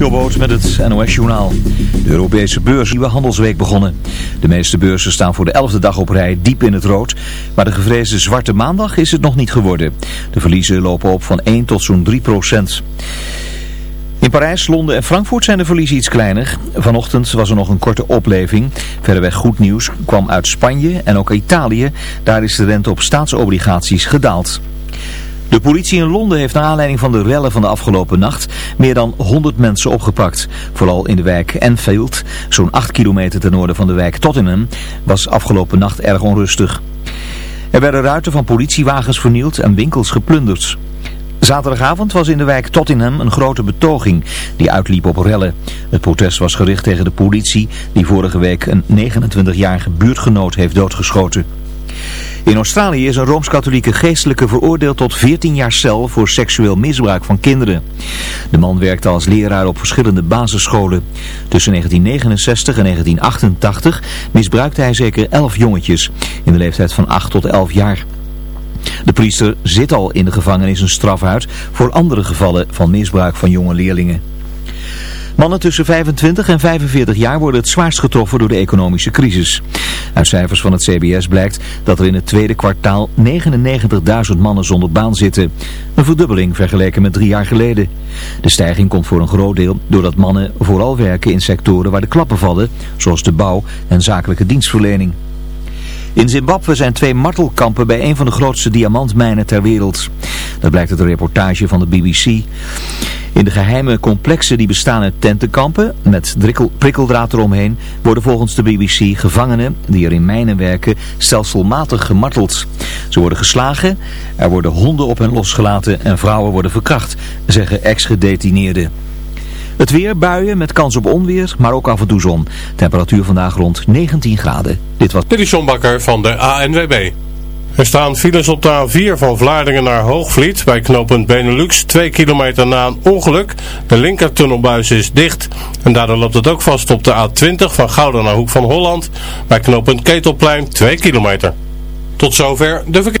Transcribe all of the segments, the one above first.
Jobboot met het NOS-journaal. De Europese beurs nieuwe handelsweek begonnen. De meeste beurzen staan voor de elfde dag op rij diep in het rood. Maar de gevreesde zwarte maandag is het nog niet geworden. De verliezen lopen op van 1 tot zo'n 3 procent. In Parijs, Londen en Frankfurt zijn de verliezen iets kleiner. Vanochtend was er nog een korte opleving. Verderweg goed nieuws kwam uit Spanje en ook Italië. Daar is de rente op staatsobligaties gedaald. De politie in Londen heeft naar aanleiding van de rellen van de afgelopen nacht meer dan 100 mensen opgepakt. Vooral in de wijk Enfield, zo'n 8 kilometer ten noorden van de wijk Tottenham, was afgelopen nacht erg onrustig. Er werden ruiten van politiewagens vernield en winkels geplunderd. Zaterdagavond was in de wijk Tottenham een grote betoging die uitliep op rellen. Het protest was gericht tegen de politie die vorige week een 29-jarige buurtgenoot heeft doodgeschoten. In Australië is een Rooms-Katholieke geestelijke veroordeeld tot 14 jaar cel voor seksueel misbruik van kinderen. De man werkte als leraar op verschillende basisscholen. Tussen 1969 en 1988 misbruikte hij zeker 11 jongetjes in de leeftijd van 8 tot 11 jaar. De priester zit al in de gevangenis een straf uit voor andere gevallen van misbruik van jonge leerlingen. Mannen tussen 25 en 45 jaar worden het zwaarst getroffen door de economische crisis. Uit cijfers van het CBS blijkt dat er in het tweede kwartaal 99.000 mannen zonder baan zitten. Een verdubbeling vergeleken met drie jaar geleden. De stijging komt voor een groot deel doordat mannen vooral werken in sectoren waar de klappen vallen, zoals de bouw en zakelijke dienstverlening. In Zimbabwe zijn twee martelkampen bij een van de grootste diamantmijnen ter wereld. Dat blijkt uit een reportage van de BBC. In de geheime complexen die bestaan uit tentenkampen met prikkeldraad eromheen worden volgens de BBC gevangenen die er in mijnen werken stelselmatig gemarteld. Ze worden geslagen, er worden honden op hen losgelaten en vrouwen worden verkracht, zeggen ex-gedetineerden. Het weer, buien met kans op onweer, maar ook af en toe zon. Temperatuur vandaag rond 19 graden. Dit was Dit is van de ANWB. Er staan files op de A4 van Vlaardingen naar Hoogvliet bij knooppunt Benelux. Twee kilometer na een ongeluk. De linkertunnelbuis is dicht. En daardoor loopt het ook vast op de A20 van Gouden naar Hoek van Holland. Bij knooppunt Ketelplein 2 kilometer. Tot zover de verkeer.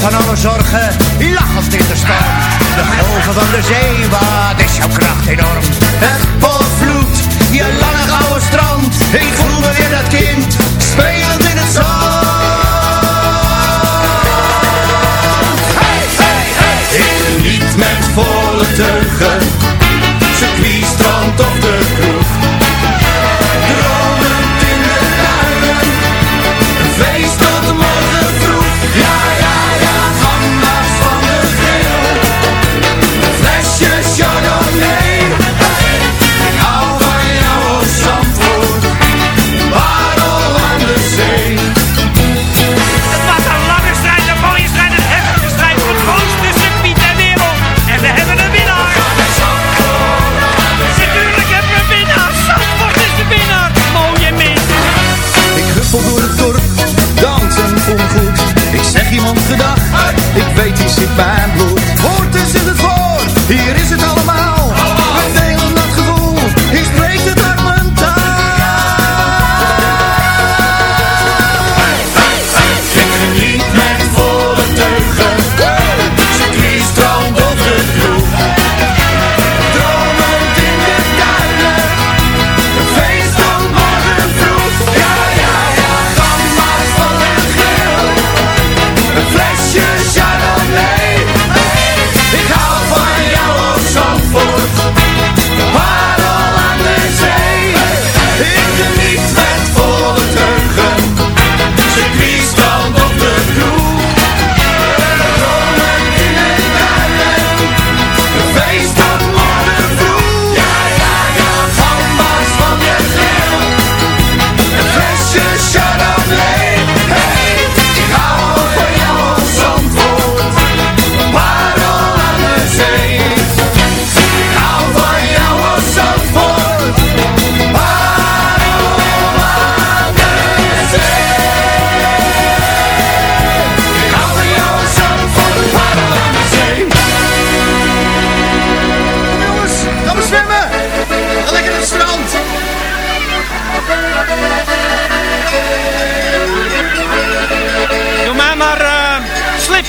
van alle zorgen, lachend in de storm. De golven van de zee, wat is jouw kracht enorm? Het volvloed, je lange oude strand, ik voel me weer dat kind, spelend in het zand. Hey, hey, hey! Ik niet met volle teugen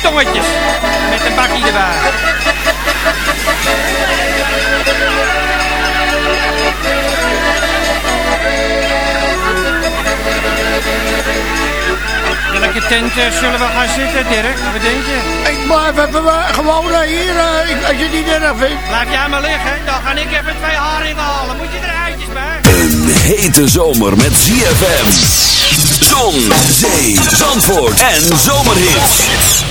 tongetjes. Met een bakkie erbij. Welke tent eh, zullen we gaan zitten, Dirk? Wat denk je? Ik blijf even eh, gewoon eh, hier, als je niet erg vindt. Laat jij maar liggen, dan ga ik even twee haringen halen. Moet je er eitjes bij? Een hete zomer met ZFM. Zon, zee, zandvoort en zomerhits.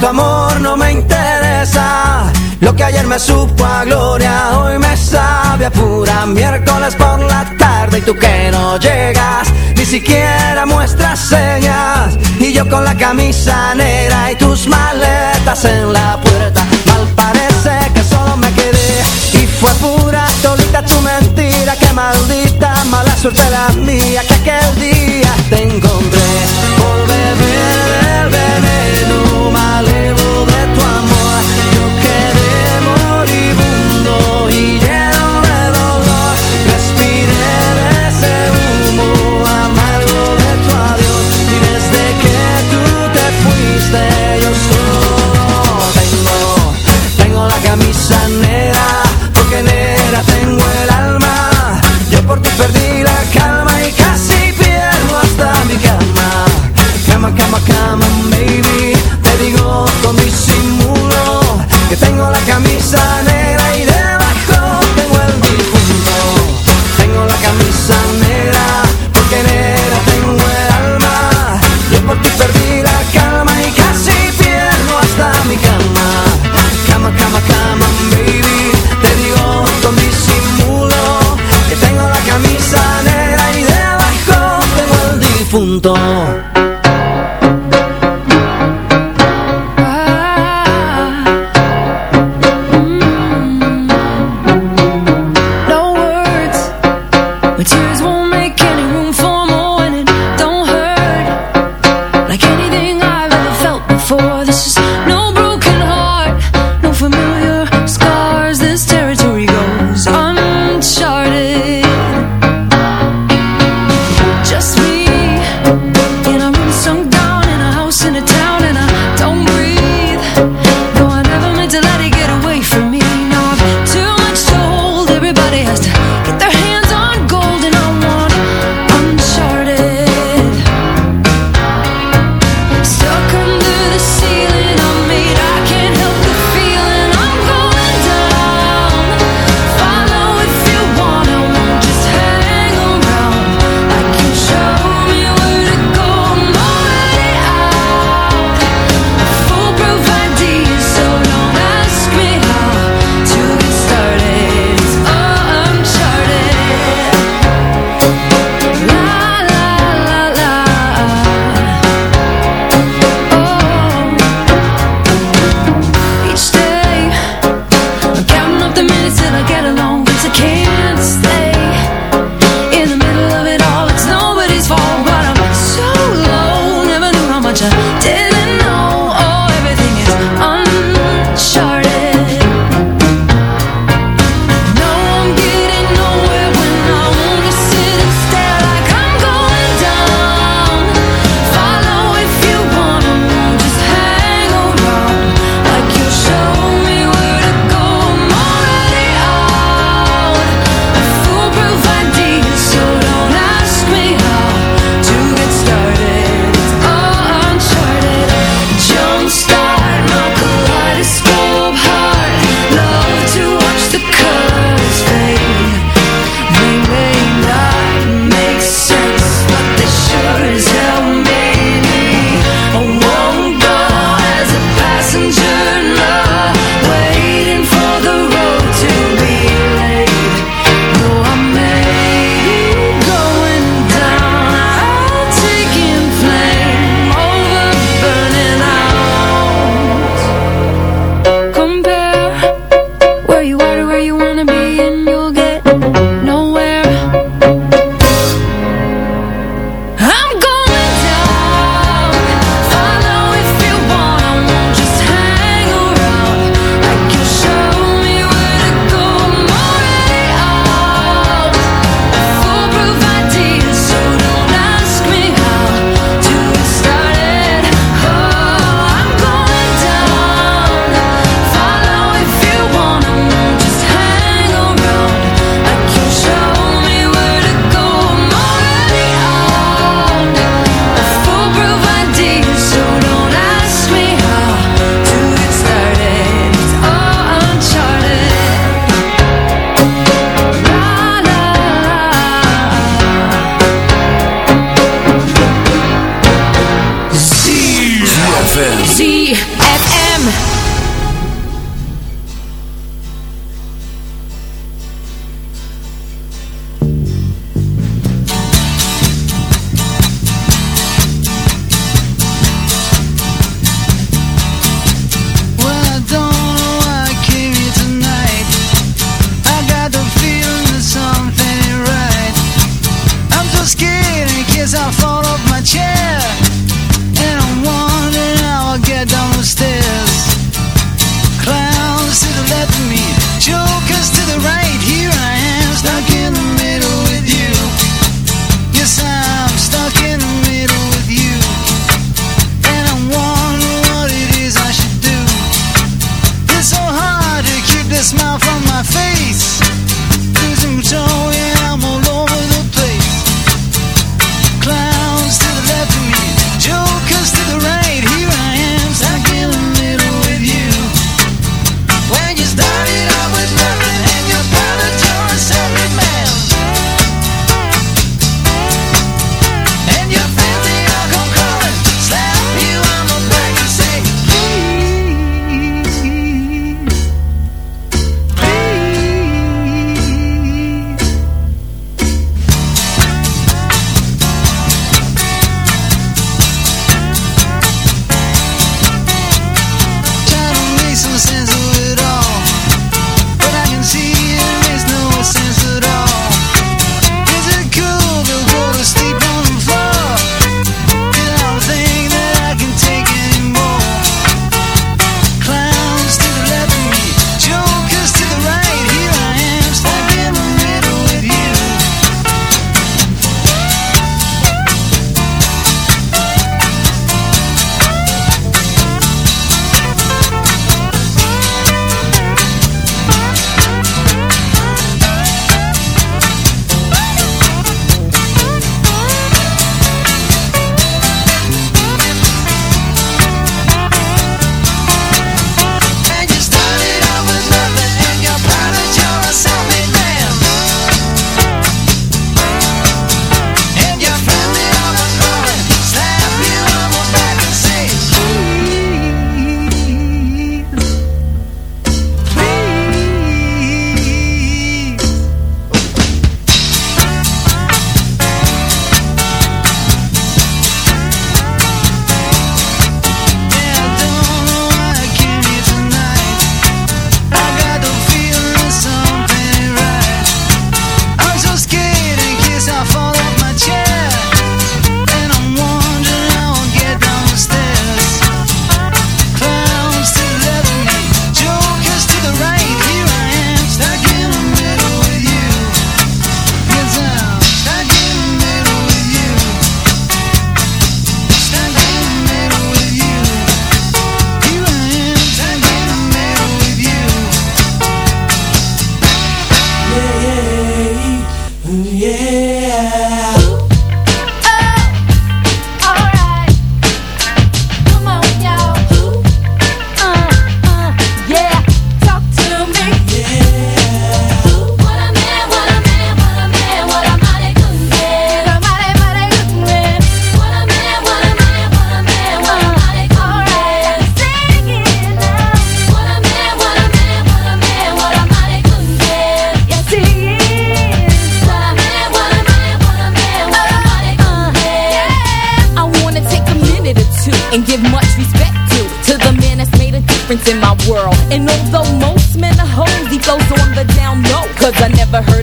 tu amor no me interesa. Lo que ayer me supo a gloria, hoy me sabe a pura miércoles por la tarde y tú que no llegas, ni siquiera muestras señas. Y yo con la camisa negra y tus maletas en la puerta, mal parece que solo me quedé. Y fue pura solita tu mentira, que maldita mala suerte la mía, que aquel día te encontré por beber.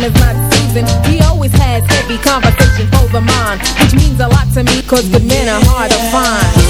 name is not Susan. He always has heavy conversation over mine. Which means a lot to me, cause good men are hard to find.